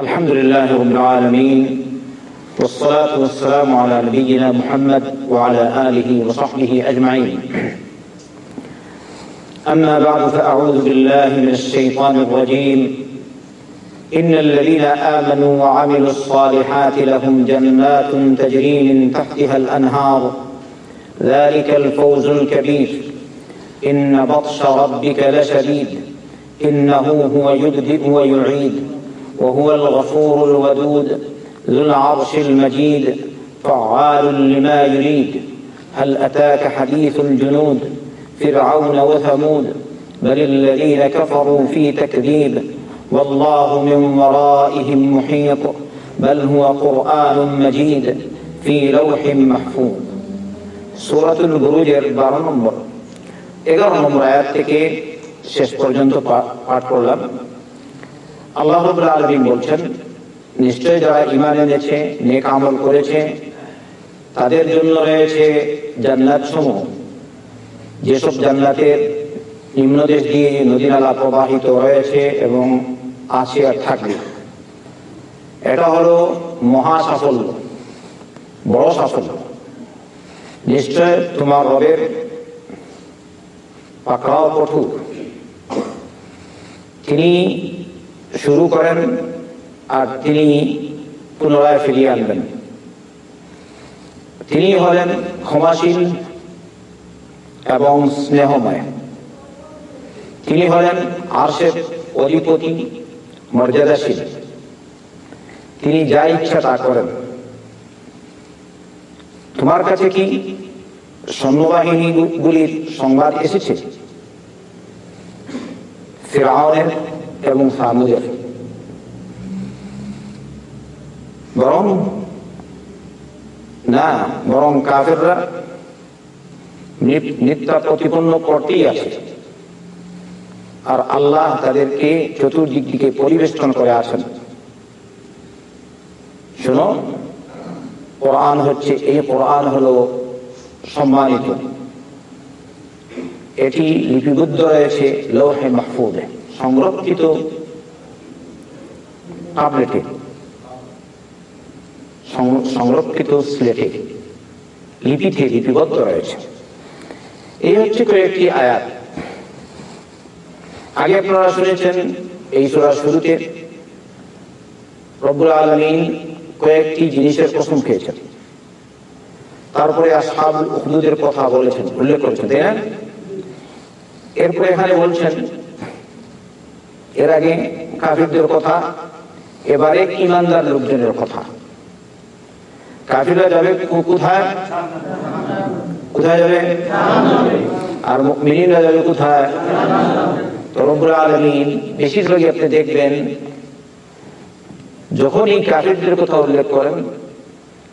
الحمد لله رب العالمين والصلاة والسلام على نبينا محمد وعلى آله وصحبه أجمعين. أما بعد فأعوذ بالله من الشيطان الرجيم. إن الذين آمنوا وعملوا الصالحات لهم جنات تجري من تحتها الأنهار. ذلك الفوز الكبير. إن بطش ربك لشديد. إنه هو يبدئ ويعيد. وهو الغفور الودود ذو العرش المجيد فعال لما يريد هل أتاك حديث الجنود فرعون وثمود بل الذين كفروا في تكذيب والله من ورائهم محيط بل هو قرآن مجيد في لوح محفوظ سورة البروج বারো নম্বর এগারো নম্বর আয়াত থেকে শেষ পর্যন্ত পাঠ করলাম আল্লাহ রবুল আলমিন বলছেন, নিশ্চয় যারা ইমান এনেছে, নেক আমল করেছে, তাদের জন্য রয়েছে জান্নাত সমূহ যেসব জান্নাতের নিম্নদেশ দিয়ে নদী নালা প্রবাহিত রয়েছে এবং আছে থাকবে। এটা হলো মহা সাফল্য, বড় সাফল্য। নিশ্চয় তোমার রবের পাকড়াও কঠোর। তিনি শুরু করেন আর তিনি পুনরায় ফিরিয়ে আনবেন। তিনি হলেন ক্ষমাশীল এবং স্নেহময়। তিনি হলেন আর্শের অধিপতি, মর্যাদাশীল। তিনি যা ইচ্ছা তা করেন। তোমার কাছে কি সৈন্যবাহিনীগুলির সংবাদ এসেছে? এবং সামুদের বরং, না, বরং কাফেররা নিত্যা প্রতিপন্ন করতেই আছে। আর আল্লাহ তাদেরকে চতুর্দিক দিকে পরিবেষ্টন করে আছেন। শোনো, কোরআন হচ্ছে, এই কোরআন হলো সম্মানিত। এটি লিপিবদ্ধ রয়েছে লৌহে মাহফুদে সংরক্ষিত সংরক্ষিত স্লেটে লিপিতে লিপিবদ্ধ রয়েছে। এই হচ্ছে কয়েকটি আয়াত। আগে আপনারা শুনেছেন এই সোলার শুরুতে রব্বুল আলমিন কয়েকটি জিনিসের কসম খেয়েছেন। তারপরে আসহাব কথা বলেছেন, উল্লেখ করেছেন, তাই না? এরপরে এখানে বলছেন এর আগে কাফিরদের কথা, এবারে ইমানদার লোকজনের কথা। কাফিররা যাবে কোথায়? কোথায় যাবে? আর মিনিরা যাবে কোথায়? রব্বুল আলমিন বেশিরভাগই আপনি দেখবেন, যখনই কাফিরদের কথা উল্লেখ করেন,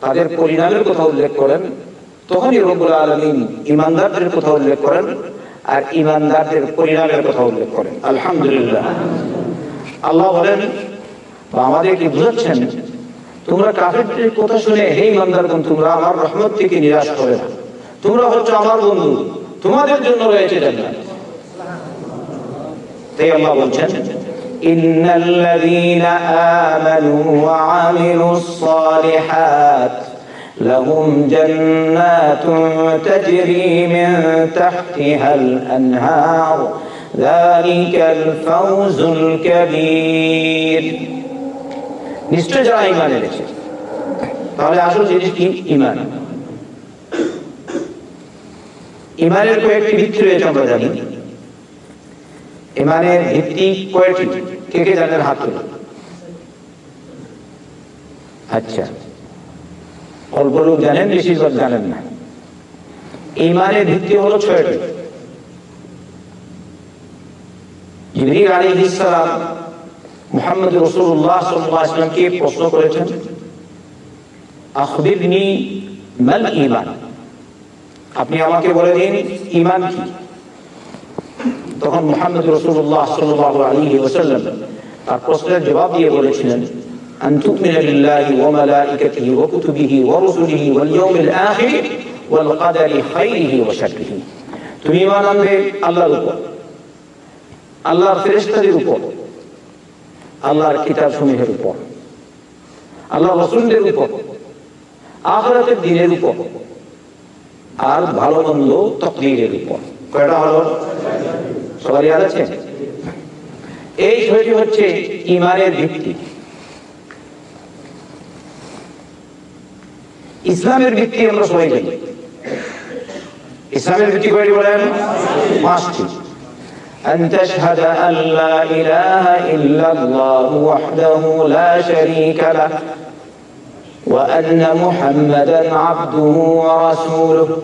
তাদের পরিণামের কথা উল্লেখ করেন, তখনই রব্বুল আলমিন ইমানদারদের কথা উল্লেখ করেন আর ইমানদারদের পরিণামের কথা উল্লেখ করেন। আলহামদুলিল্লাহ। আল্লাহ বলেন আমাদেরকে বুঝাচ্ছেন তোমরা কাফেরদের কথা শুনে হে ইমানদার বোন তোমরা আমার রহমত থেকে নিরাশ করে না। তোমরা হচ্ছে আমার বন্ধু তোমাদের জন্য রয়েছে জান্নাত। তাই আল্লাহ বলছেন ইন্নাল্লাযীনা আমানু ওয়া আমিলুস সালিহাত لهم جنات تجري من تحتها الأنهار ذلك الفوز الكبير নিশ্চয় যারা ইমান এনেছে তাহলে আসল জিনিস কি ইমান ইমানের কয়েকটি ভিত্তি রয়েছে আমরা জানি ইমানের ভিত্তি কয়েকটি কে কে জানেন হাত তুলে আচ্ছা অল্প লোক জানেন, বেশিরভাগ জানেন না। ইমানের ভিত্তি হলো ছয়টি। প্রশ্ন করেছেন ঈমান? আপনি আমাকে বলে দিন, ঈমান কি? তখন তার প্রশ্নের জবাব দিয়ে বলেছিলেন أن تؤمن بالله وملائكته وكتبه ورسله واليوم الآخر والقدر خيره وشره তুমি ইমান আনবে আল্লাহর উপর আল্লাহর ফেরেশতাদের উপর আল্লাহর কিতাব সমূহের উপর আল্লাহ রসুলদের উপর আখরাতের দিনের উপর আর ভালো মন্দ তকদিরের উপর কয়টা হলো সবার ইয়াদ আছে এই ছয়টি হচ্ছে ইমানের ভিত্তি ইসলামের ভিত্তি আমরা সবাই জানি। ইসলামের ভিত্তি কয়টি বলেন? পাঁচটি। أن تشهد أن لا إله إلا الله وحده لا شريك له وأن محمدا عبده ورسوله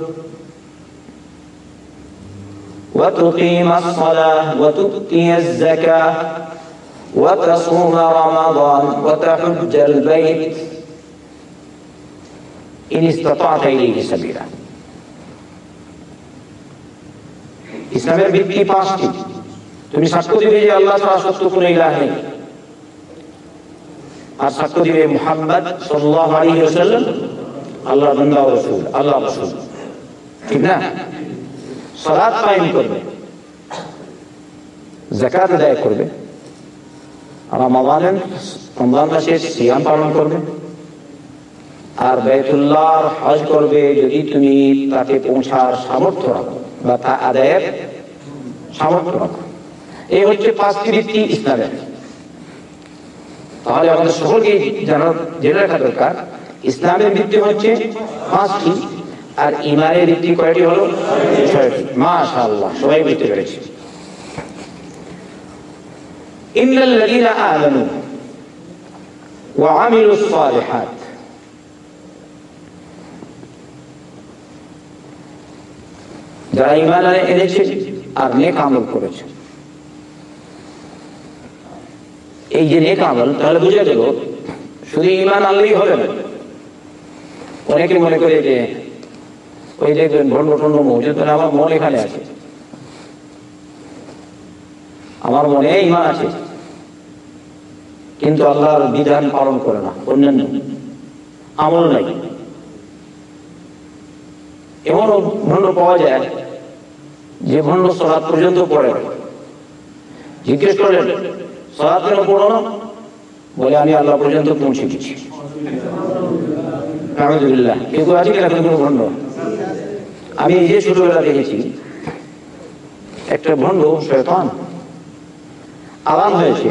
وتقيم الصلاة وتؤتي الزكاة وتصوم رمضان وتحج البيت إن استطعت إليه سبيلا ইসলামের ভিত্তি পাঁচটি তুমি সাক্ষ্য দিবে যে আল্লাহ ছাড়া সত্য কোনো ইলাহ নেই আর সাক্ষ্য দিবে মুহাম্মদ সাল্লাল্লাহু আলাইহি ওয়াসাল্লাম আল্লাহ বান্দা ও রাসূল আল্লাহ রাসূল ঠিক না সালাত কায়েম করবে যাকাত আদায় করবে রমাদানের রমজান মাসে সিয়াম পালন করবে আর বাইতুল্লাহর হজ করবে যদি তুমি তাতে পৌঁছার সামর্থ্য রাখো বা তা আদায়ের সামর্থ্য রাখো। এই হচ্ছে পাঁচটি ভিত্তি ইসলামের। তাহলে আমাদের সকলকে জানার জেনে রাখা দরকার, ইসলামের ভিত্তি হচ্ছে পাঁচটি আর ইমানের ভিত্তি কয়টি হলো? ছয়টি। মাশাআল্লাহ, সবাই বুঝতে পেরেছি। ইন্নাল লাযীনা আমানু ওয়া আমিলুস সালিহাত। যারা ইমান এনেছে আর নেক আমল করেছে। এই যে নেক আমল, তাহলে বুঝে গেল শুধু ইমান আনলেই হবে না। অনেকে মনে করে যে, ওই দেখবেন ভণ্ড টন্ড মৌজুদ আমার মন এখানে আছে। আমার মনে ইমান আছে। কিন্তু আল্লাহর বিধান পালন করে না, অন্যান্য। আমল নাই। এমন ভণ্ড পাওয়া যায় যে ভণ্ড সরাত পর্যন্ত পড়ে। জিজ্ঞেস করলেন সরাত কেন পড়ো না? বলে, আমি আল্লাহ পর্যন্ত পৌঁছে গেছি আলহামদুলিল্লাহ কেউ আছে কিনা কোনো ভণ্ড? আমি যে ছোটবেলা দেখেছি, একটা ভণ্ড শয়তান আরাম হয়েছে।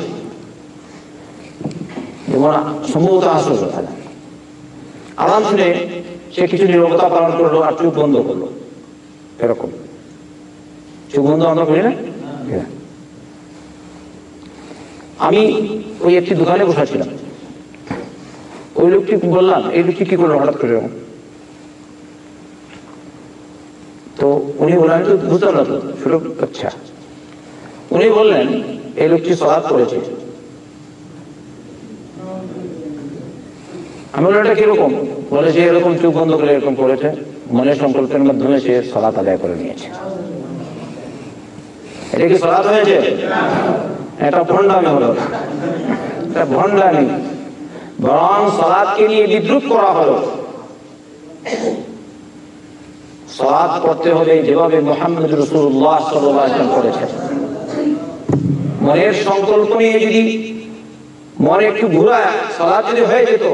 যেমন সম্ভবত আসল কথা। আরাম শুনে সে কিছু নিরবতা পালন করল আর চোখ বন্ধ করল। এরকম। বন্ধ আমরা করি না? আমি ওই একটি দোকানে বসাছিলাম। ওই লোকটি বললাম, এই লোকটি কি করল হঠাৎ করে? তো উনি বললেন, তো বুঝতে তো আচ্ছা। উনি বললেন, এই লোকটি সলাপ করেছে। আমি বললাম, এটা কীরকম? বলে যে এরকম চোখ বন্ধ করে এরকম করেছে। মনের সংকল্পের মাধ্যমে সে সলাত আদায় করে নিয়েছে। এটা কি সলাত হয়েছে? এটা ভণ্ডামি হলো এটা ভণ্ডামি। বরং সলাদকে নিয়ে বিদ্রুপ করা হলো। সলাদ করতে হলে যেভাবে মোহাম্মদ রসুল্লাহ সাল্লাম করেছেন। মনের সংকল্প নিয়ে যদি মনে একটু ঘুরা সলাদ যদি হয়ে যেত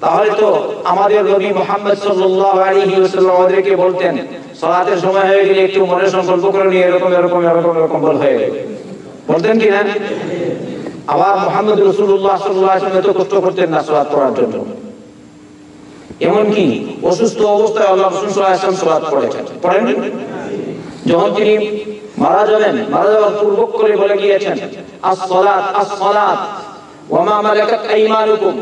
তাহলে তো আমাদের নবী মোহাম্মদ সাল্লাল্লাহু আলাইহি ওয়াসাল্লাম আমাদেরকে বলতেন, সালাতের সময় হয়ে গেলে একটু মনে সংকল্প করে নিয়ে এরকম এরকম এরকম এরকম বল হয়ে বলতেন কি না? আবার মোহাম্মদ রাসূলুল্লাহ সাল্লাল্লাহু আলাইহি তো কষ্ট করতেন না সালাত পড়ার জন্য। এমনকি অসুস্থ অবস্থায় আল্লাহ রাসূল সাল্লাল্লাহু আলাইহি ওয়াসাল্লাম সালাত পড়েছেন। পড়েন? যখন তিনি মারা যাবেন, মারা যাওয়ার পূর্বক করে বলে গিয়েছেন, আস-সালাত আস-সালাত, ওয়া মা মালাকাত আইমানুকুম।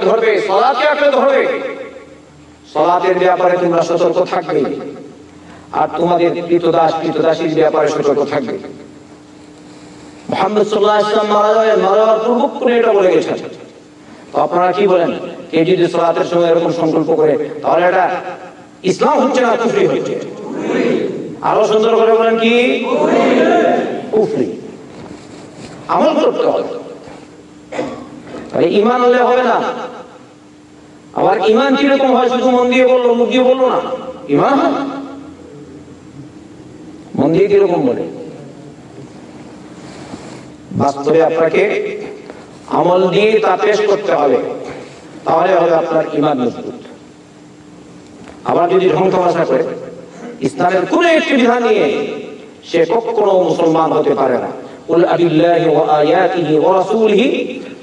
ধরবে ব্যাপারে তোমরা সতর্ক আর তোমাদের ব্যাপারে সতর্ক মারা মারা তো আপনারা কি বলেন? কে যদি সালাতের সময় এরকম সংকল্প করে, তাহলে এটা ইসলাম হচ্ছে না কুফরি হচ্ছে? আরও সুন্দর করে বলেন কি? কুফরি। আমল করতে হবে। তাহলে ইমান হলে হবে না আবার ইমান কিরকম হয় শুধু মন দিয়ে বললো মুখ দিয়ে বললো না ইমান হয় মন দিয়ে কিরকম বলে বাস্তবে আপনাকে আমল দিয়ে তা পেশ করতে হবে তাহলে হবে আপনার ইমান মজবুত আবার যদি ঢং তামাশা করে ইসলামের কোন একটি বিধান নিয়ে সে কখনো মুসলমান হতে পারে না قل أبي الله وآياته ورسوله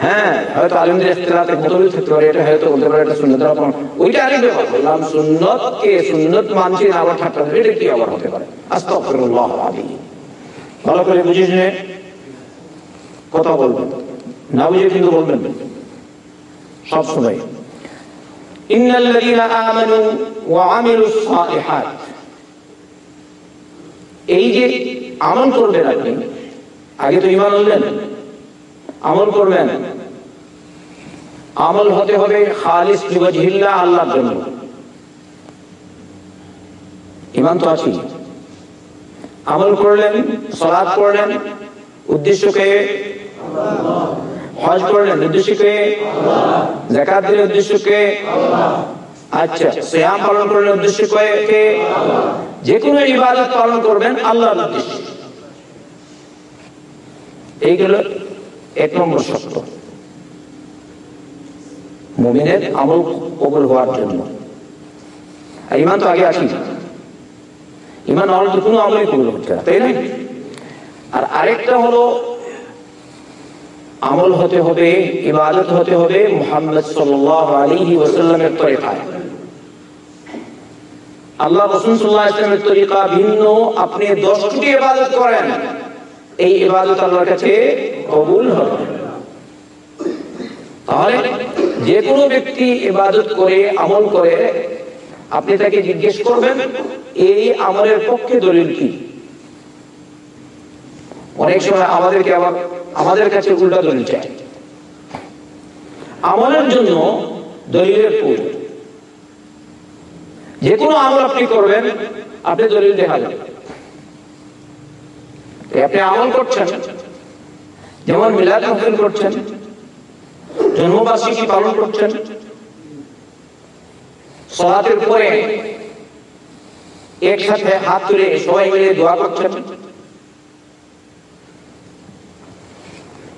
হ্যাঁ হয়তো আলিমদের থাকতে পারে, এটা হয়তো বলতে পারে, এটা সুন্নতের আপন ওইটা আরেক বললাম, সুন্নতকে সুন্নত মানছি না, আবার ঠাট্টা এটা কি আবার হতে পারে? আস্তাগফিরুল্লাহ ভালো করে কথা বলবেন। না বুঝে কিন্তু বলবেন। সব সময়। ইন্নাল্লাযীনা আমানু ওয়া আমিলুস সালিহাত। এই যে আমল আপনি আগে তো ইমান আনলেন। আমল করবেন। আমল হতে হবে খালিস আল্লাহর জন্য। ইমান তো আছে আমল করলেন, সালাত করলেন উদ্দেশ্যকে হজ করলেন উদ্দেশ্যকে জাকাত দিলেন উদ্দেশ্যকে আচ্ছা সিয়াম পালন করলেন, উদ্দেশ্য উদ্দেশ্যকে যে কোনো ইবাদত পালন করবেন, আল্লাহর উদ্দেশ্যে। এইগুলো এক নম্বর শর্ত। মুমিনের আমল কবুল হওয়ার জন্য। আর ইমান তো আগে আসি ইমান আমল তো কোনো আমলই কবুল হচ্ছে না, তাই না? আর আরেকটা হলো, আমল হতে হবে, ইবাদত হতে হবে মোহাম্মদ সাল্লাহ আলী ওসাল্লামের তরিকায়। আল্লাহ রসুল সাল্লাহ ইসলামের তরিকা ভিন্ন, আপনি দশটি ইবাদত করেন। এই ইবাদত আল্লাহর কাছে কবুল হবে। তাহলে যে কোনো ব্যক্তি ইবাদত করে, আমল করে, আপনি তাকে জিজ্ঞেস করবেন, এই আমলের পক্ষে দলিল কি? অনেক সময় আমাদেরকে আবার, আমাদের কাছে উল্টা দলিল চায়। আমলের জন্য দলিলের প্রয়োজন যে কোনো আমল আপনি করবেন, আপনি দলিল দেখাবেন আপনি আমল করছেন? যেমন মিলাদ মাহফিল করছেন। জন্মবার্ষিকী পালন করছেন। সলাতের পরে একসাথে হাত তুলে সবাই মিলে দোয়া করছেন।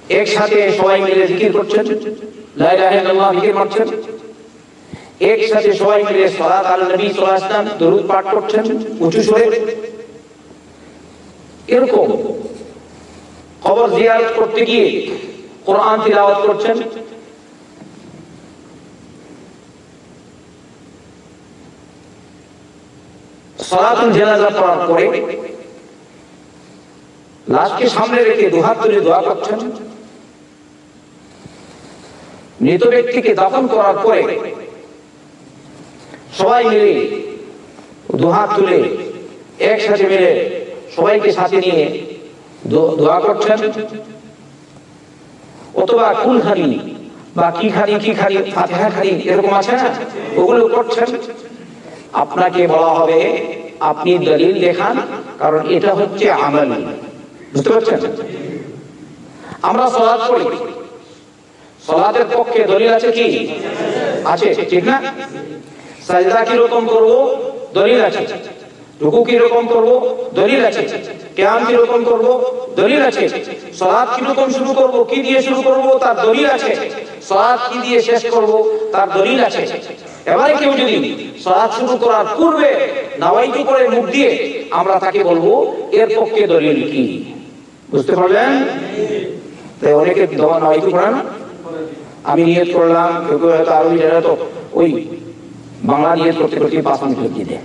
একসাথে সবাই মিলে জিকির করছেন। একসাথে সবাই মিলে সালাত আল নবী সাল্লাল্লাহু আলাইহি দরুদ পাঠ করছেন উঁচু সুরে। এরকম। খবর জিয়ারত করতে গিয়ে কোরআন তিলাওয়াত করছেন। সামনে রেখে তুলে করছেন। ব্যক্তিকে সবাই মিলে তুলে একসাথে মিলে সবাইকে সাথে নিয়ে দোয়া করছেন। অথবা কুল খানি বা কি খালি কি খালি ফাতেহা খানি এরকম আছে না? ওগুলো করছেন। আপনাকে বলা হবে, আপনি দলিল দেখান, কারণ এটা হচ্ছে আমল। বুঝতে পারছেন? আমরা সলাদ করি সলাদের পক্ষে দলিল আছে কি? আছে, ঠিক না? সাজদা কি রকম করব? দলিল আছে। রুকু কি রকম করব? দলিল আছে। কিয়াম কি রকম করব? দলিল আছে। সালাত কি রকম শুরু করব? কি দিয়ে শুরু করব? তার দলিল আছে। কি দিয়ে শেষ করব? তার দলিল আছে। এবারে কেউ যদি শুরু করার পূর্বে করে মুখ দিয়ে আমরা তাকে বলব, এর পক্ষে দলিল কি? বুঝতে পারলেন? তাই অনেকে দোয়া নাওয়াইতু করে না আমি নিয়ত করলাম, কেউ কেউ হয়তো ওই বাংলা নিয়ত করতে করতে পাঁচ মিনিট লিখিয়ে দেয়।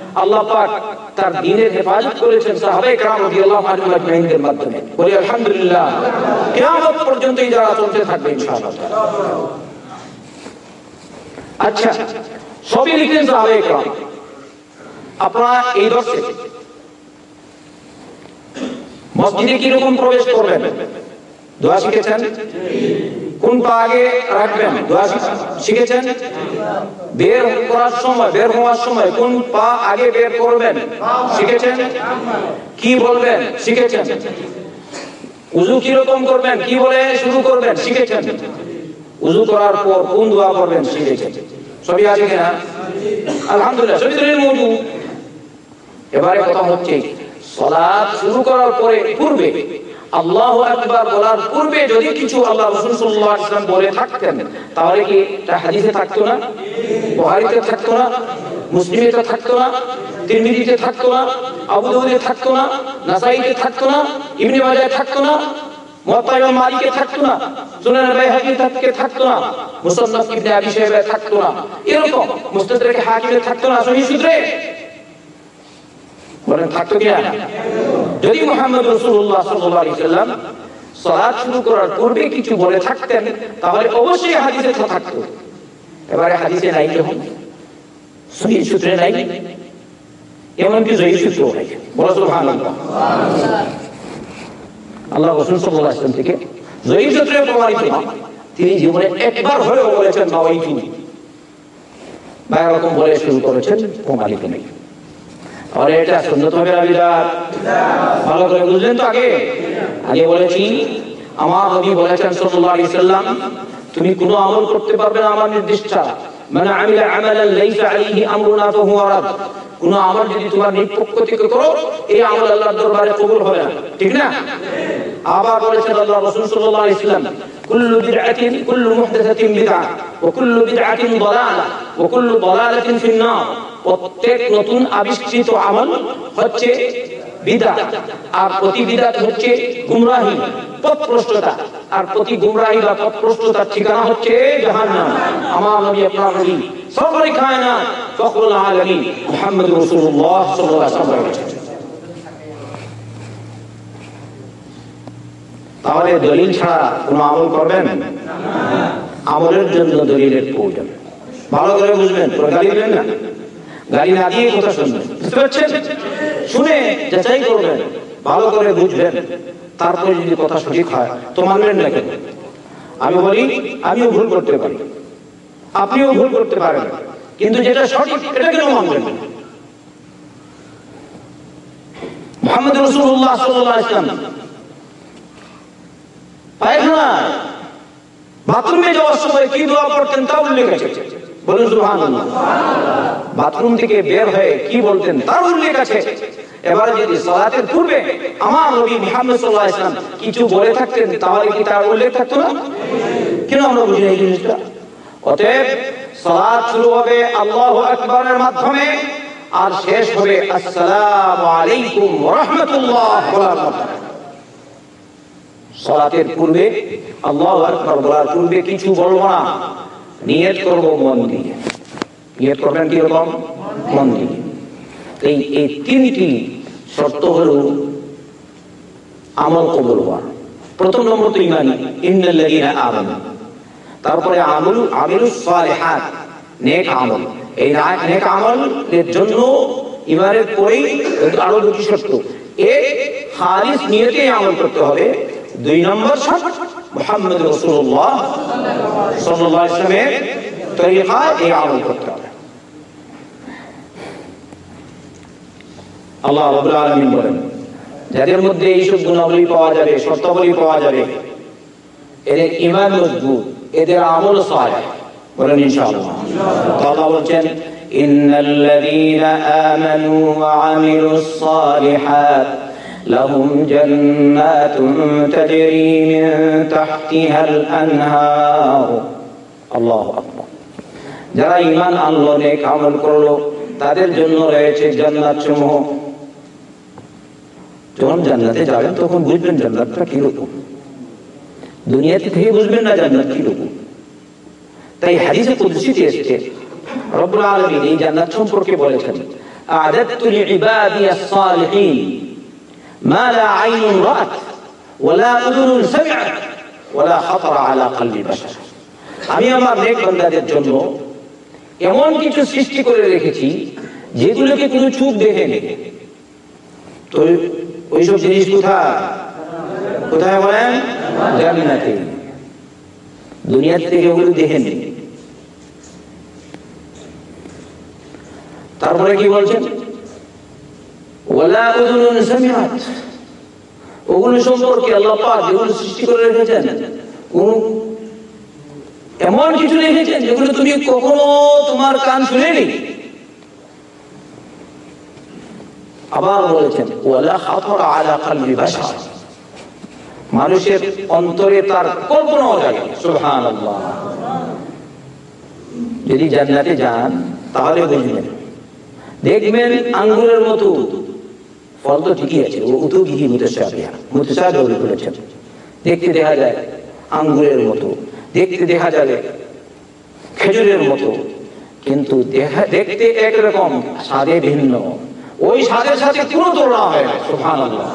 আল্লাহ পাক তার দিনের হেফাজত করেছেন সাহাবায়ে کرام রাদিয়াল্লাহু আনহুম আজমাইনদের মাধ্যমে বলি আলহামদুলিল্লাহ কিয়ামত পর্যন্ত এই যারা চলতে থাকবে ইনশাআল্লাহ আচ্ছা সবই লিখলেন সাহাবায়ে کرام আপনারা এই দর্শে মসজিদে কি রকম প্রবেশ করবেন দোয়া শিখেছেন? কোন পা আগে রাখবেন? দোয়া শিখেছেন? বের করার সময়, বের হওয়ার সময় কোন পা আগে বের করবেন? শিখেছেন? কি বলবেন? শিখেছেন। উজু কীরকম করবেন? কি বলে শুরু করবেন? শিখেছেন। উজু করার পর কোন দোয়া করবেন? শিখেছেন। সবই আছে কিনা? আলহামদুলিল্লাহ এবারে কথা হচ্ছে সলাদ শুরু করার পরে পূর্বে আল্লাহ আকবার বলার পূর্বে যদি কিছু আল্লাহ রসুল বলে থাকতেন তাহলে কি তা হাদিসে থাকতো না বুখারীতে থাকতো না মুসলিমে থাকতো না তিরমিজিতে থাকতো না আবু থাকতো না নাসাইতে থাকতো না ইবনে মাজাহে থাকতো না মুয়াত্তা ইমাম থাকতো না সুনান বাইহাকি থেকে থাকতো না মুসান্নাফ ইবনে আবি শাইবা থাকতো না এরকম মুস্তাদরাক হাকিমে থাকতো না সহিহ সূত্রে বলেন থাকতো কিনা যদি মোহাম্মদ রসুল্লাহ সাল্লাম সলাদ শুরু করার পূর্বে কিছু বলে থাকতেন, তাহলে অবশ্যই হাদিসে থাকতো। এবারে হাদিসে নাই যখন সহি সূত্রে নাই? এমনকি জয়ী সূত্র নাই। বলা সুবহান আল্লাহ রসুল সাল্লাহ থেকে জয়ী সূত্রে প্রমাণিত তিনি জীবনে একবার হলেও বলেছেন নাওয়াইতু বা এরকম বলে শুরু করেছেন, প্রমাণিত নেই। আর এটা সুন্নত হবে বিদাত ভালো করে বুঝলেন তো আগে? আগে বলেছি, আমার নবী বলেছেন সাল্লাল্লাহু আলাইহি সাল্লাম, তুমি কোনো আমল করতে পারবে না আমার ছাড়া মানে আমিলা আমালান লাইসা আলাইহি আমরুনা ফাহুয়া রাদ। কোনো আমল যদি তোমার নিজ পক্ষ থেকে করো, এই আমল আল্লাহর দরবারে কবুল হবে না। ঠিক না? আবার বলেছেন আল্লাহ রাসূল সাল্লাল্লাহু আলাইহি সাল্লাম, কুল্লু বিদআতিন, কুল্লু মুহদাসাতিন বিদআ, ওয়া কুল্লু বিদআতিন দালালা, ওয়া কুল্লু দালালাতিন ফিন প্রত্যেক নতুন আবিষ্কৃত আমল হচ্ছে বিদা আর প্রতি বিদাত হচ্ছে গুমরাহি পথপ্রষ্টতা আর প্রতি গুমরাহি বা পথপ্রষ্টতার ঠিকানা হচ্ছে জাহান্নাম। আমার নবী আপনার নবী, সকলে খায় না ফখরুল আলামিন, মুহাম্মদুর রাসূলুল্লাহ সাল্লাল্লাহু আলাইহি ওয়াসাল্লাম তাহলে দলিল ছাড়া কোন আমল করবেন? আমলের জন্য দলিলের প্রয়োজন। ভালো করে বুঝবেন না? না দিয়ে কথা শুনবেন শুনে যাচাই করবেন, ভালো করে বুঝবেন। তারপরে যদি কথা সঠিক হয়, তো মানবেন না কেন? আমি বলি, আমিও ভুল করতে পারি। আপনিও ভুল করতে পারেন। কিন্তু যেটা সঠিক এটা কেন মানবেন মোহাম্মদ রসুল্লাহ পায়খানা বাথরুমে যাওয়ার সময় কি দোয়া পড়তেন তা উল্লেখ আছে? বলুন বাথরুম থেকে বের হয়ে কি বলতেন তার উল্লেখ আছে? এবারে যদি সালাতের পূর্বে আমার নবী মুহাম্মদ সাল্লাল্লাহু আলাইহি কিছু বলে থাকতেন, তাহলে কি তার উল্লেখ থাকতো না? কেন আমরা বুঝি এই জিনিসটা? অতএব সালাত শুরু হবে আল্লাহু আকবারের মাধ্যমে, আর শেষ হবে আসসালামু আলাইকুম ওয়া রাহমাতুল্লাহ বলার মাধ্যমে সলাতের পূর্বে আল্লাহ বলার পূর্বে কিছু বলব না। নিয়ত করব মন দিয়ে। নিয়ত করবেন কীরকম? মন দিয়ে। এই এই তিনটি শর্ত হলো আমল কবুল হওয়ার প্রথম নম্বর তো ইমানি। ইন্নাল্লাযীনা আমানু। তারপরে আমল আমিলুস সালিহাত। নেক আমল। এই নেক আমলের জন্য ইমানের পরেই আরও দুটি শর্ত। এক খালিস নিয়তে আমল করতে হবে। দুই নম্বর শর্ত মোহাম্মদ রসুল্লাহ সাল্লাহ এই আমল করতে হবে। আল্লাহ রবুল আলমিন পাওয়া যাবে এদের ইমান এদের আমল সহায় বলেন ইনশাআল্লাহ। আল্লাহ বলছেন, ইন্নাল্লাযীনা আমানু ওয়া لهم جنات تجري من تحتها الأنهار الله أكبر যারা ইমান আনলো নেক আমল করলো তাদের জন্য রয়েছে জান্নাত সমূহ যখন জান্নাতে যাবেন তখন বুঝবেন জান্নাতটা কিরকম দুনিয়াতে থেকে বুঝবেন না জান্নাত কিরকম তাই হাদিসে কুদসিতে এসেছে রব্বুল আলামিন এই জান্নাত সম্পর্কে বলেছেন আ'দাদতু লিইবাদি আস-সালিহিন মা লা আইনুন রাআত ওয়ালা উযুনুন সামি'আত ওয়ালা খাতারা আলা কলবি বাশার আমি আমার নেক বান্দাদের জন্য এমন কিছু সৃষ্টি করে রেখেছি যেগুলোকে কোনো চোখ দেখেনি তো ওইসব জিনিস কোথায়? কোথায় বলেন? জান্নাতে। দুনিয়ার থেকে ওগুলো দেখেনি তারপরে কি বলছেন? ওগুলো সম্পর্কে এমন কিছু রেখেছেন যেগুলো তুমি কখনো তোমার কান শুনেনি। মানুষের অন্তরে তার সুবহানাল্লাহ। যদি জান্নাতে যান, তাহলে বুঝবেন। দেখবেন আঙ্গুরের মতো ফল তো ঠিকই আছে, ও উতু গিহি মুতসাবিহা মুতসাবিহ বলেছেন দেখতে দেখা যায় আঙ্গুরের মতো, দেখতে দেখা যাবে খেজুরের মতো, কিন্তু দেখা দেখতে একরকম, স্বাদে ভিন্ন। ওই স্বাদের সাথে কোনো তুলনা হয় না, সুবহানাল্লাহ।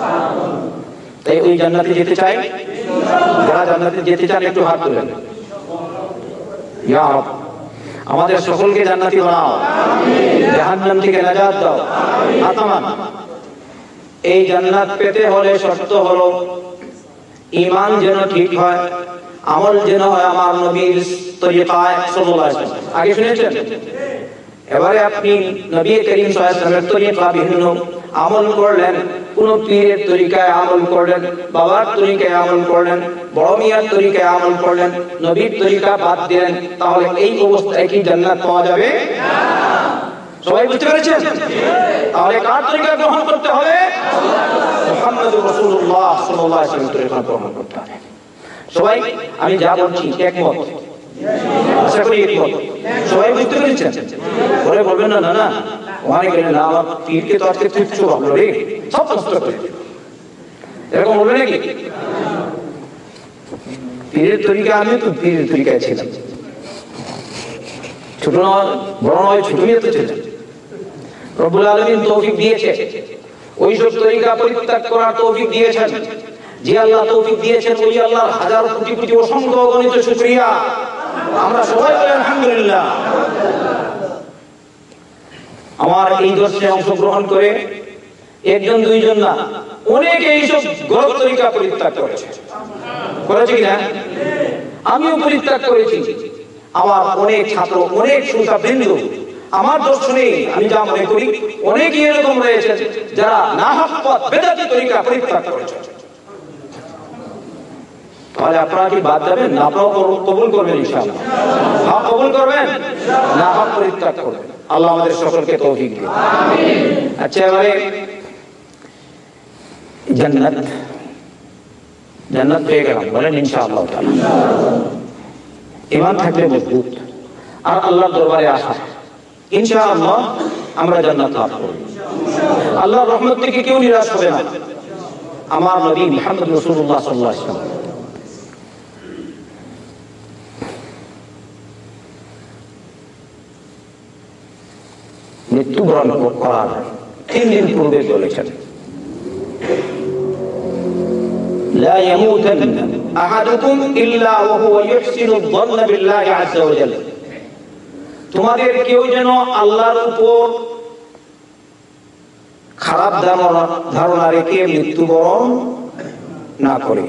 তাই ওই জান্নাতে যেতে চাই? যারা জান্নাতে যেতে চান, একটু হাত তুলেন আমাদের সকলকে জান্নাতি বানাও। জাহান্নাম থেকে নাজাত দাও। আতামান এই জান্নাত পেতে হলে শর্ত হলো ইমান যেন ঠিক হয়, আমল যেন হয় আমার নবীর তরিকায় আগে শুনেছেন? এবারে আপনি নবী করিম সাল্লাল্লাহু আলাইহি আমল করলেন, কোন পীরের তরিকায় আমল করলেন, বাবার তরিকায় আমল করলেন, বড় মিয়ার তরিকায় আমল করলেন, নবীর তরিকা বাদ দিলেন, তাহলে এই অবস্থায় কি জান্নাত পাওয়া যাবে? সবাই বুঝতে পেরেছেন? তাহলে কার তরিকা গ্রহণ করতে হবে? গ্রহণ করতে হবে। সবাই, আমি যা বলছি একমত? আশা সবাই বুঝতে না রে সব এরকম বলবে নাকি? পীরের তরিকা আমি তো ছোট নয়, বড় নয়, ছোট তো ছিলাম। দিয়েছে। আমরা এই দর্শনে অংশগ্রহণ করে একজন, দুইজন না, অনেকে এইসব গলত তরিকা পরিত্যাগ করেছে। করেছে কিনা? আমিও পরিত্যাগ করেছি। আমার অনেক ছাত্র, অনেক শ্রোতা বৃন্দ আমার দর্শনে আমি যা মনে করি অনেকে এরকম রয়েছে যারা নাহক পথ বেদাতি তরিকা পরিত্যাগ করেছে। তাহলে আপনারা কি বাদ যাবেন? না কবুল করবেন ইনশাআল্লাহ। হক কবুল করবেন? না হক পরিত্যাগ করবেন। আল্লাহ আমাদের সকলকে তৌফিক দিন। আচ্ছা এবারে জান্নাত জান্নাত পেয়ে গেলাম বলেন ইনশাআল্লাহ তাআলা। ইমান থাকলে মজবুত। আর আল্লাহর দরবারে আসা। ইনশাআল্লাহ আমরা জান্নাত লাভ করব আল্লাহর রহমত থেকে কেউ নিরাশ হবে না আমার নবী মুহাম্মদ রাসূলুল্লাহ সাল্লাল্লাহু আলাইহি ওয়াসাল্লাম মৃত্যুবরণ করার তিন দিন পূর্বে বলেছেন لا يموتن أحدكم إلا وهو يحسن الظن بالله عز وجل তোমাদের কেউ যেন আল্লাহর উপর খারাপ ধারণা রেখে মৃত্যুবরণ না করে।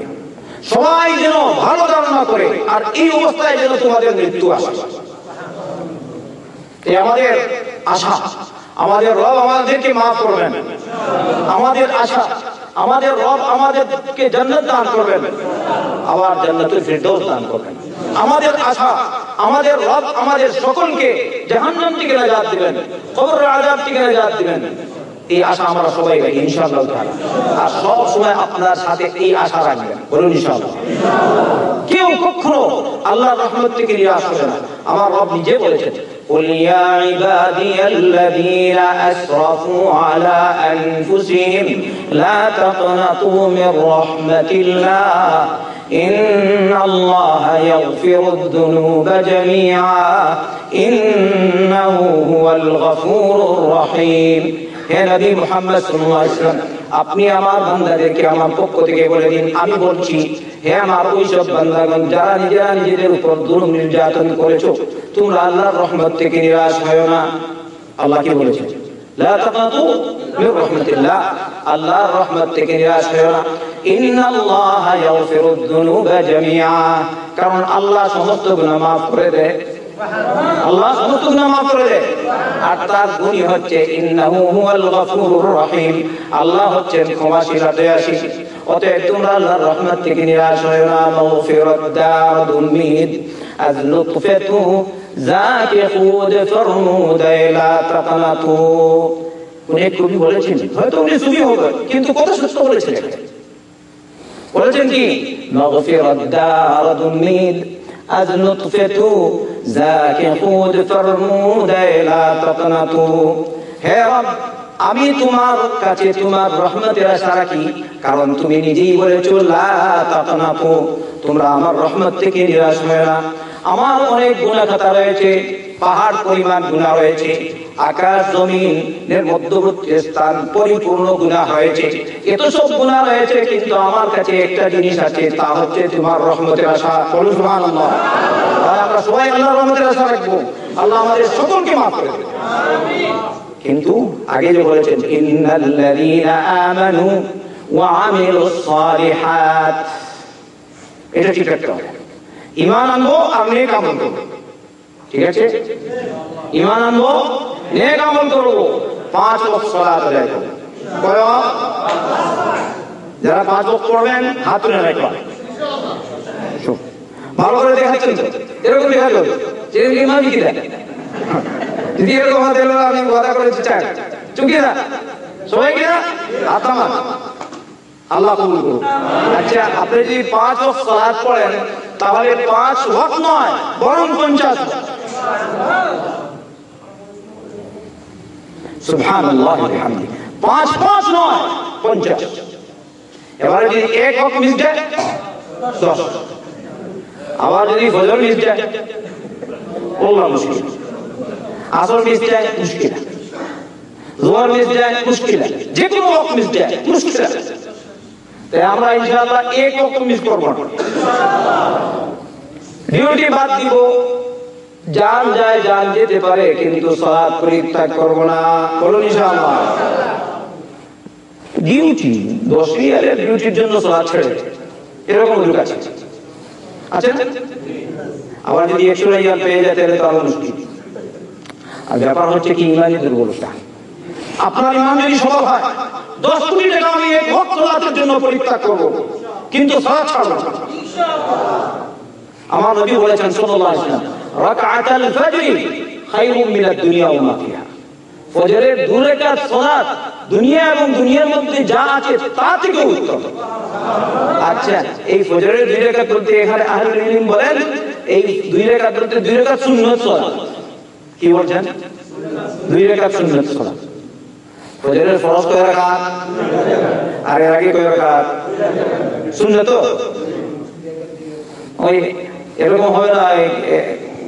সবাই যেন ভালো ধারণা করে, আর এই অবস্থায় যেন তোমাদের মৃত্যু আসে। আমাদের আশা। আমাদের রব আমাদেরকে মাফ করবেন। আমাদের আশা। আমাদের রব আমাদেরকে জান্নাত দান করবেন। আবার জান্নাতুল ফিরদৌস দান করবেন। আমাদের আশা আমাদের রব আমাদের সকলকে জাহান্নাম থেকে নাজাত দিবেন কবরের আযাব থেকে নাজাত দিবেন এই আশা আমরা সবাই রাখি ইনশাআল্লাহ তাআলা আর সব সময় আপনার সাথে এই আশা রাখবেন বলুন ইনশাআল্লাহ কেউ কখনো আল্লাহর রহমত থেকে নিরাশ হবে না আমার রব নিজে বলেছেন قل يا عبادي الذين أسرفوا على أنفسهم لا تقنطوا من رحمة الله إن الله يغفر الذنوب جميعا إنه هو الغفور الرحيم হে নবী মুহাম্মদ সাল্লাল্লাহু আলাইহি ওয়াসাল্লাম আপনি আমার বান্দাদেরকে আমার পক্ষ থেকে বলে দিন আমি বলছি হে আমার ওই সব বান্দাগণ যারা নিজেরা নিজেদের উপর জুলুম নির্যাতন করেছো তোমরা আল্লাহর রহমত থেকে নিরাশ হয় না আল্লাহ কি বলেছে লা তাকাতু মির রাহমাতিল্লাহ আল্লাহর রহমত থেকে নিরাশ হয় না কারণ আল্লাহ সমস্ত গুনাহ maaf করে দেয় আল্লাহ সমস্ত গুনাহ maaf করে দেয় আর তার গুণই হচ্ছে আল্লাহ হচ্ছেন দয়াশীল। বলেছেন, হয়তো কিন্তু কত সুস্থ বলেছেন এখানে বলেছেন কি? মাগফিরাত দারুদ লুতফাতু যাকে খুদ ফরমুদ লা তাকানাতু। হে রব, আমি তোমার কাছে তোমার রহমতের আশা রাখি, কারণ তুমি নিজেই বলেছ, লা তাকানাতু। তোমরা আমার রহমত থেকে নিরাশ হয় না। আমার অনেক গুণা খাতা রয়েছে। পাহাড় পরিমাণ গুণা রয়েছে আকাশ জমিনের মধ্যবর্তী স্থান পরিপূর্ণ গুণা হয়েছে। এত সব গুণা রয়েছে, কিন্তু আমার কাছে একটা জিনিস আছে, তা হচ্ছে তোমার রহমতের আশা। বলুন, সুবহানাল্লাহ। আমরা সবাই আল্লাহর রহমতের আশা রাখব। আল্লাহ আমাদের সকলকে মাফ করে দেবে কিন্তু আগে যে বলেছেন, ইন্নাল্লাযীনা আমানু ওয়া আমিলুস সালিহাত। এটা ঠিক একটা ইমান আনব আর নেক আমল করব। ঠিক আছে? ইমান আনব, নেক আমল করব, পাঁচ ওয়াক্ত যারা পাঁচ ওয়াক্ত পড়বেন, হাত তুলে রাখবেন ভালো করে আল্লাহ আচ্ছা আপনি যদি পাঁচ সালাত পড়েন, তাহলে পাঁচ ওয়াক্ত নয়, বরং পঞ্চাশ পাঁচ পাঁচ নয়, পঞ্চাশ। এবারে যদি এক ওয়াক্ত মিস আবার যদি ফজর মিস যায়, ওগুলো মুশকিল। আসর মিস যায়, মুশকিল। জোয়ার মিস যায়, মুশকিল। যে কোনো ওয়াক্ত মিস যায়, মুশকিল। তাই আমরা ইনশাআল্লাহ এক ওয়াক্ত মিস করব ডিউটি বাদ দিব জান যায় জান যেতে পারে, কিন্তু সালাত পরিত্যাগ করব না। বলুন ইনশাআল্লাহ ডিউটি দশ ডিউটির জন্য সালাত ছেড়ে এরকম লোক আছে। আছে আবার যদি একশো ইয়ার পেয়ে যায়, তাহলে তো আরও মুশকিল। আর ব্যাপার হচ্ছে কি ইমানি দুর্বলতা। আপনার ইমান যদি সফল হয়, দশ কোটি টাকা আমি এক ভক্ত সালাতের জন্য পরিত্যাগ করব, কিন্তু সালাত ছাড়ব না। আমার নবী বলেছেন, সাল্লাল্লাহু আলাইহি ওয়াসাল্লাম রাকাতাল ফজরি খায়রুম মিনাদ দুনিয়া ওয়া মা দুনিয়া এবং দুনিয়ার মধ্যে যা আছে তা থেকে আচ্ছা এই ফজরের দুই রাকাত বলতে এখানে আহলুল ইলম বলেন, এই দুই রাকাত বলতে দুই রাকাত সুন্নাত সালাত। কি বলছেন? দুই রাকাত সুন্নাত সালাত। ফজরের ফরজ কয় রাকাত? আর এর আগে কয় রাকাত? সুন্নাত ওই এরকম হবে না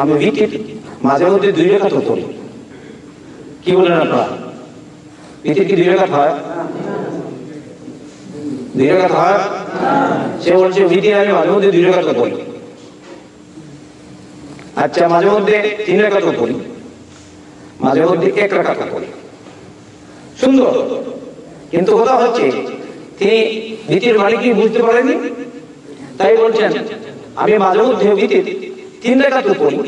আমি উইকেট মাঝে মধ্যে দুই রেখা তো করি কি বললেন আপনারা? উইকেট কি দুই রেখা হয়? দুই রেখা হয়? সে বলছে উইকেট আমি মাঝে মধ্যে দুই রেখা তো করি আচ্ছা মাঝে মধ্যে তিন রেখা তো করি মাঝে মধ্যে এক রেখা তো করি সুন্দর। কিন্তু কথা হচ্ছে, তিনি ভীতির মালিকই বুঝতে পারেনি তাই বলছেন, আমি মাঝে মধ্যে ভীতির তিন রেখা তো পড়ি।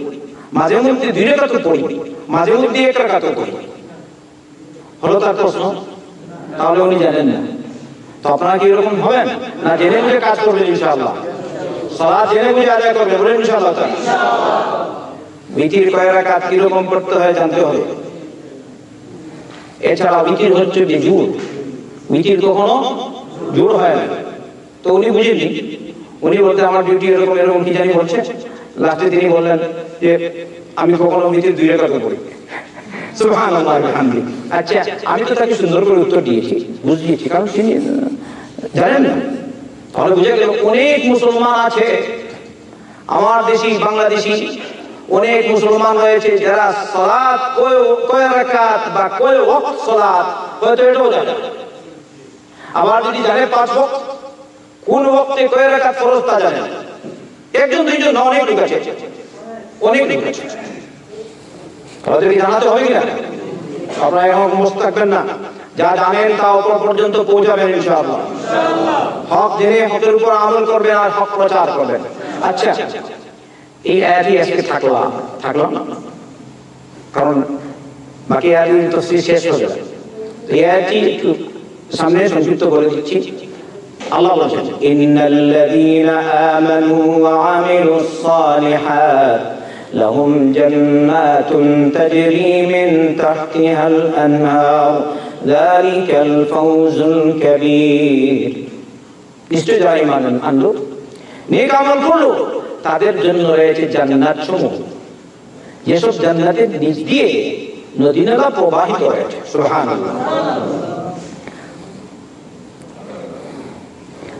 মাঝে মধ্যে দুই রেখা তো পড়ি, মাঝে মধ্যে এক রেখা তো পড়ি। হলো তার প্রশ্ন? তাহলে উনি জানেন না। তো আপনারা কি এরকম হবেন? না জেনে বুঝে কাজ করবেন ইনশাআল্লাহ? সালাত জেনে বুঝে আদায় করবে বলেন ইনশাআল্লাহ তাআলা বিতির কয় রাকাত কীরকম করতে হয় জানতে হবে। এছাড়া বিতির হচ্ছে বিজুর। বিতির কখনো জোর হয় না। তো উনি বুঝেনি উনি বলতে আমার ডিউটি এরকম এরকম কি জানি বলছে? লাস্টে তিনি বললেন যে, আমি কখনো বিতির দুই রেখাত করি আচ্ছা আমি তো তাকে সুন্দর করে উত্তর দিয়েছি অনেক মুসলমান আছে, আমার দেশি, বাংলাদেশি, অনেক মুসলমান রয়েছে যারা কয় বা যদি জানে পাঁচ ওয়াক্ত, কোন ওয়াক্তে কয় রাকাত ফরজ তা জানে একজন, দুইজন না অনেক লোক আছে। অনেক লোক আছে। জানাতে আপনারা এখন থাকবেন না। যা জানেন তা অপর পর্যন্ত পৌঁছাবেন ইনশাআল্লাহ। হক জেনে হকের উপর আমল করবেন আর হক প্রচার করবেন। আচ্ছা এই আয়াতই আজকে থাকলাম থাকলাম কারণ বাকি আয়াতগুলি তো শেষ হয়ে যাবে এই আয়াতটি একটু সামনে সংক্ষিপ্ত করে দিচ্ছি। আল্লাহ বলেছেন ইন্নাল্লাযীনা আমানু ওয়া আমিলুস সালিহাত লাহুম জান্নাতুন তাজরি মিন তাহতিহাল আনহার যালিকাল ফাউজুল কাবীর। নিশ্চয় যারা ঈমান আনলো নেক আমল করল তাদের জন্য রয়েছে জান্নাত সমূহ যেসব জান্নাতের নিজ দিয়ে নদী নালা প্রবাহিত হয়েছে সুবহানাল্লাহ।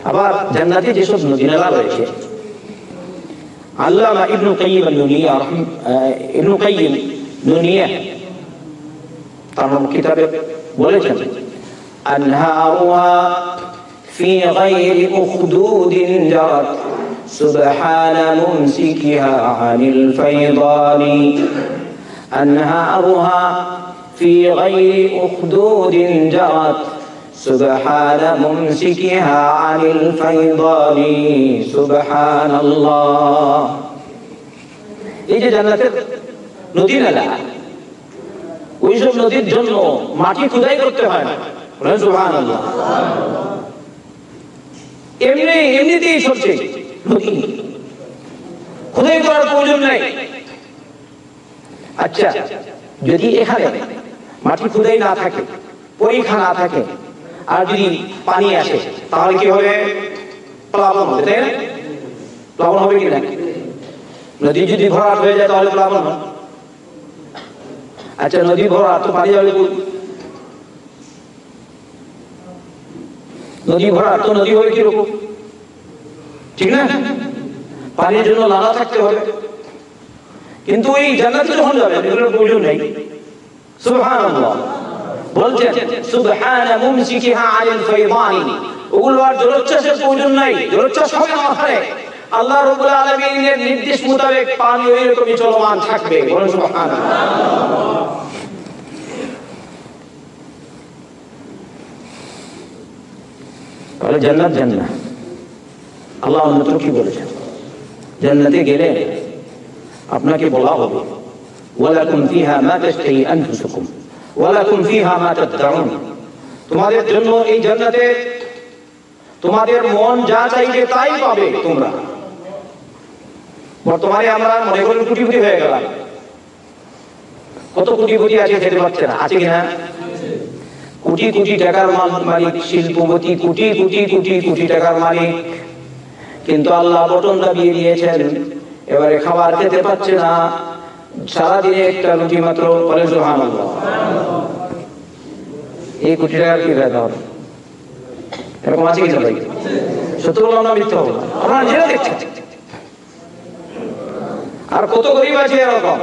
আবার জান্নাতে যেসব নদী নালা রয়েছে আল্লামা ইবনু কাইয়িম নুনিয়া ইবনু কাইয়িম নুনিয়া তার কিতাবে বলেছেন আনহারুহা في غير أخدود جرت سبحان ممسكها عن الفيضان أنهارها في غير أخدود جرت سبحان ممسكها عن الفيضان سبحان الله এই যে জান্নাতের নদী নালা ওইসব নদীর জন্য মাটি খুদাই করতে হয় না সুবহান আল্লাহ এমনি এমনিতেই সরছে নদী খুদাই করার প্রয়োজন নাই আচ্ছা যদি এখানে মাটি খুদাই না থাকে পরীক্ষা না থাকে আর যদি পানি আসে, তাহলে কি হবে? প্লাবন হবে, তাই না? প্লাবন হবে কি না নদী যদি ভরাট হয়ে যায়, তাহলে প্লাবন হবে আচ্ছা নদী ভরাট, তো পানি যাবে নদী ভরাট, তো নদী হবে কীরকম? ঠিক না? পানির জন্য নালা থাকতে হবে। কিন্তু এই জান্নাতে যখন যাবে, এগুলোর প্রয়োজন নেই। সুবহানাল্লাহ। বলছেন মুমসিকিহা আনিল ফাইদানি ওগুলো আর জলোচ্ছ্বাসের প্রয়োজন নাই, জলোচ্ছ্বাস হবে না ওখানে। আল্লাহ রাব্বুল আলামিনের নির্দেশ মোতাবেক পানি চলমান থাকবে সুবহানাল্লাহ। জান্নাত জান্নাত। আল্লাহ অন্যত্র কি বলেছেন? জান্নাতে গেলে আপনাকে বলা হবে, ওয়ালাকুম ফিহা মা তাশতাহি আনফুসুকুম। তোমাদের জন্য এই জান্নাতে তোমাদের মন যা চাইবে তাই পাবে তোমরা। বর্তমানে আমরা মনে করি কোটিপতি হয়ে গেলাম। কত কোটিপতি আছে খেতে পাচ্ছে না, আছে কিনা? কোটি কোটি টাকার মালিক, শিল্পপতি, কোটি কোটি কোটি কোটি টাকার মালিক। কিন্তু আল্লাহ বটন দাবিয়ে দিয়েছেন, এবারে খাবার খেতে পাচ্ছে না। একটা রুটি মাত্র এই কোটি টাকার কি এরকম আছে কি আর কত গরিব আছে এরকম?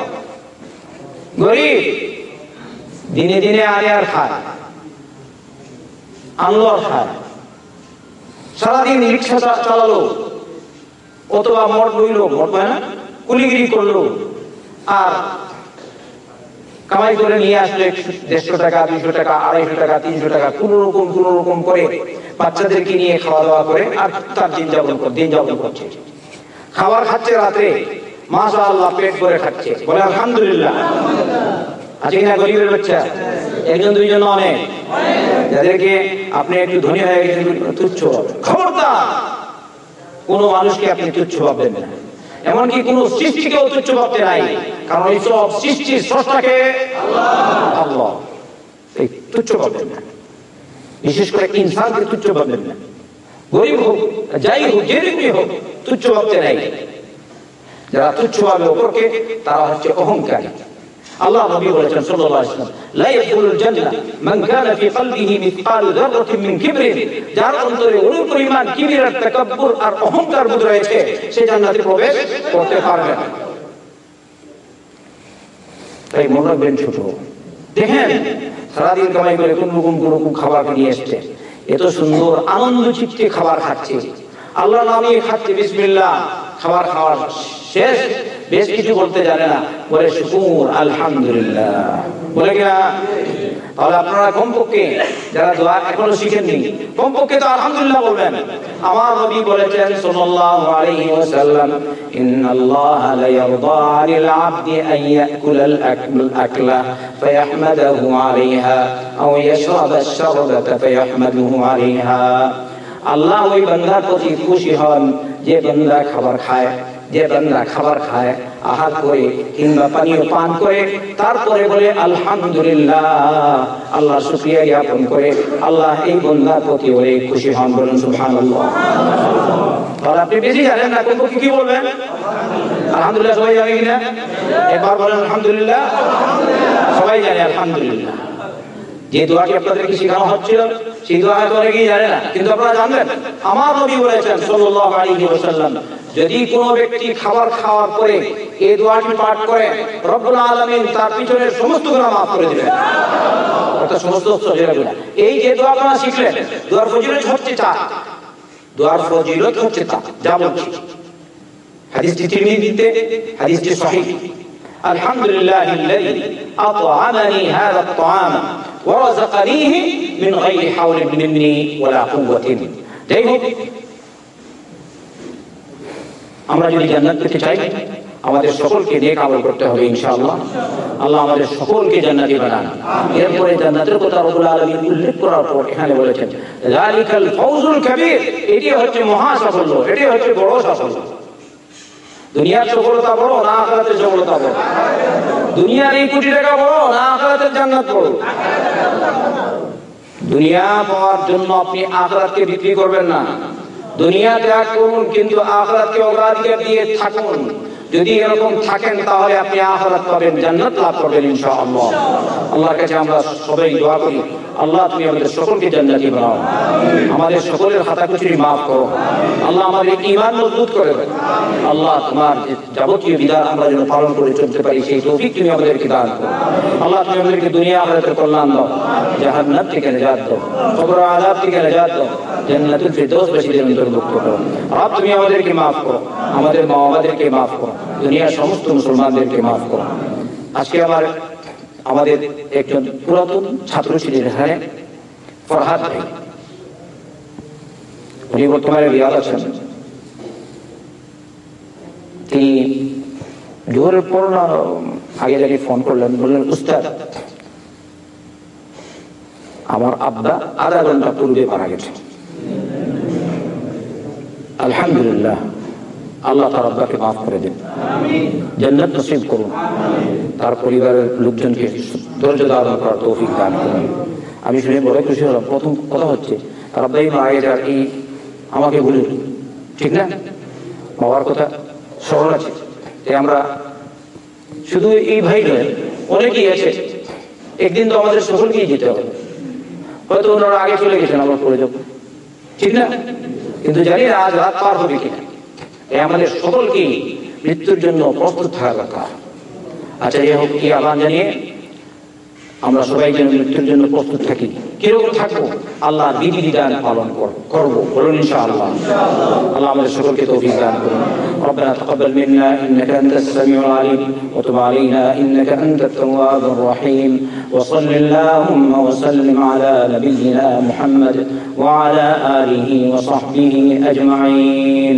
গরিব দিনে দিনে আরে আর খায়। আনলো আর খায়। সারাদিন রিক্সা চালালো। অথবা মঠ বইল মঠ হয় না? কুলিগিরি করল। আর কামাই করে নিয়ে দেড়শো টাকা টাকা, আড়াইশো টাকা, তিনশো টাকা কোন রকম কোন রকম করে বাচ্চাদেরকে নিয়ে খাওয়া দাওয়া করে আর তার দিন যাপন দিন যাপন করছে। খাবার খাচ্ছে মাসা আল্লাহ পেট করে খাচ্ছে। বলে, আলহামদুলিল্লাহ। আছে কিনা গরিবের বাচ্চা? একজন, দুইজন অনেক। যাদেরকে আপনি একটু ধনী হয়ে গেছেন, তুচ্ছ। খবরদার! কোনো মানুষকে আপনি তুচ্ছ ভাববেন না। এমনকি কোন সৃষ্টিকে তুচ্ছ ভাবতে নাই। কারণ এই সব সৃষ্টির স্রষ্টাকে আল্লাহ এই তুচ্ছ ভাববেন না। বিশেষ করে ইনসানকে তুচ্ছ ভাববেন না। গরিব হোক, যাই হোক যেরকমই হোক, তুচ্ছ ভাবতে নাই। যারা তুচ্ছ ভাবে অপরকে, তারা হচ্ছে অহংকারী। আল্লাহ নবী বলেছেন, সাল্লাল্লাহু আলাইহি ওয়াসাল্লাম, লা ইয়াদখুলুল জান্নাহ, মান কানা ফি কলবিহি মিসকালু যাররাতিন মিন কিবরিন যার অন্তরে অনুর পরিমাণ কিবির আর তাকাব্বুর আর অহংকার বোধ রয়েছে, সে জান্নাতে প্রবেশ করতে পারবে না। তাই মনে রাখবেন ছোট। দেখেন, সারাদিন কামাই করে কোন রকম কোন রকম খাবার নিয়ে এসছে। এত সুন্দর আনন্দ চিত্তে খাবার খাচ্ছে। আল্লাহ নামিয়ে খাচ্ছে, বিসমিল্লাহ, খাবার খাওয়ার শেষ। বেশ কিছু বলতে জানে না। বলে, শুকুর, আলহামদুলিল্লাহ। বলে কিনা? তাহলে আপনারা কমপক্ষে যারা দোয়া এখনও শিখেননি, কমপক্ষে তো আলহামদুলিল্লাহ বলবেন। আমার নবী বলেছেন, সাল্লাল্লাহু আলাইহি ওয়াসাল্লাম, ইন্নাল্লাহা লা ইয়ারদা আবদি আন ইয়াকুলাল আকলা ফায়াহমাদাহু আলাইহা, আও ইয়াশরাবা আশ-শারবাতা ফায়াহমাদুহু আলাইহা। আল্লাহ ওই বান্দার প্রতি খুশি হন, যে বান্দা খাবার খায়। যে বান্দা খাবার খায়, আহার করে কিংবা পানীয় পান করে, তারপরে বলে, আলহামদুলিল্লাহ, আল্লাহ শুক্রিয়া জ্ঞাপন করে, আল্লাহ এই বন্দার প্রতি অনেক খুশি হন বলুন তাহলে আপনি বেশি জানেন না কি বলবেন? আলহামদুলিল্লাহ। সবাই জানে, আলহামদুলিল্লাহ। যে দোয়াটি আপনাদেরকে শেখানো হচ্ছিল, সেই দোয়া করে অনেকেই জানে না, কিন্তু আপনারা জানবেন। আমার নবী বলেছেন সাল্লাল্লাহু যদি কোনো ব্যক্তি খাবার খাওয়ার পরে এ দোয়াটি পাঠ করে, রব্বুল আলমিন তার পিছনের সমস্তগুলো মাফ করে দেবেন। সমস্ত এই যে দোয়া আপনারা শিখলে দোয়ার ফজিলত হচ্ছে তা দোয়ার ফজিলত হচ্ছে তা যা বলছি। হাদিসটি তিরমিজিতে, হাদিসটি সহিহ আলহামদুলিল্লাহিল্লাযী আত'আমানি হাযা আত-তা'আম। ورزقنيه من غير حول مني ولا قوة যাই হোক আমরা যদি জান্নাত পেতে চাই আমাদের সকলকে নেক আমল করতে হবে ইনশাআল্লাহ আল্লাহ আমাদের সকলকে জান্নাতি বানান এরপরে জান্নাতের কথা রব্বুল আলামিন উল্লেখ করার পর এখানে বলেছেন যালিকাল ফাউজুল কাবীর এটি হচ্ছে মহা সাফল্য এটি হচ্ছে বড় সাফল্য দুনিয়ার সফলতা বড় না আখরাতের সফলতা বড় দুনিয়ার এই কোটি টাকা বড় না আখরাতের জান্নাত বড় দুনিয়া পাওয়ার জন্য আপনি আখরাতকে বিক্রি করবেন না। দুনিয়া ত্যাগ করুন কিন্তু আখরাতকে অগ্রাধিকার দিয়ে থাকুন। যদি এরকম থাকেন, তাহলে আপনি আখরাত পাবেন, জান্নাত লাভ করবেন ইনশাআল্লাহ। আল্লাহর কাছে আমরা সবাই দোয়া করি, আল্লাহ তুমি আমাদের সকলকে জান্নাতি বানাও। আমাদের সকলের খাতা কুচুরি মাফ করো। আল্লাহ আমাদের ঈমান মজবুত করে আল্লাহ তোমার যাবতীয় বিধান আমরা যেন পালন করে চলতে পারি, সেই তৌফিক তুমি আমাদেরকে দান করো। আল্লাহ তুমি আমাদেরকে দুনিয়া আখরাতের কল্যাণ দাও। জাহান্নাম থেকে নিজাত দাও। কবর আযাব থেকে নিজাত দাও। জান্নাতুল অন্তর্ভুক্ত করো। তুমি আমাদেরকে করো। আমাদের মা বাবাদেরকে করো। দুনিয়ার সমস্ত মুসলমানদেরকে করো। আজকে আমার, আমাদের একজন পুরাতন ছাত্র ছিলেন ফরহাদ ভাই। উনি বর্তমানে রিয়াদ আছেন। তিনি জোহরের পর না, আগে আগে ফোন করলেন, বললেন, উস্তাদ, আমার আব্বা আধা ঘণ্টা পূর্বে মারা গেছে। আলহামদুলিল্লাহ। আল্লাহ তার আব্বাকে মাফ করে দিন। জান্নাত নসিব করুন। তার পরিবারের লোকজনকে ধৈর্য ধারণ করার তৌফিক দান করুন। আমি শুনে বড় খুশি হলাম। প্রথম কথা হচ্ছে, তার আব্বাই গেছে আর এই আমাকে বলুন ঠিক না? বাবার কথা স্মরণ আছে। তাই আমরা শুধু এই ভাই নয়, অনেকেই আছে। একদিন তো আমাদের সকলকেই যেতে হবে। হয়তো ওনারা আগে চলে গেছেন, আমরা পরে যাব। ঠিক না? কিন্তু জানি না আজ রাত পার হবে কিনা। এ আমাদের সকলকেই মৃত্যুর জন্য প্রস্তুত থাকা দরকার। আচ্ছা যাই হোক, কি আহ্বান জানিয়ে আমরা সবাই যেন মৃত্যুর জন্য প্রস্তুত থাকি কিরকম থাকবো আল্লাহ বিধি বিধান পালন করবো বলুন ইনশাআল্লাহ আল্লাহ আমাদের সকলকে তৌফিক দান করুন ربنا تقبل منا انك انت السميع العليم وتب علينا انك انت التواب الرحيم وصل اللهم وسلم على نبينا محمد وعلى اله وصحبه اجمعين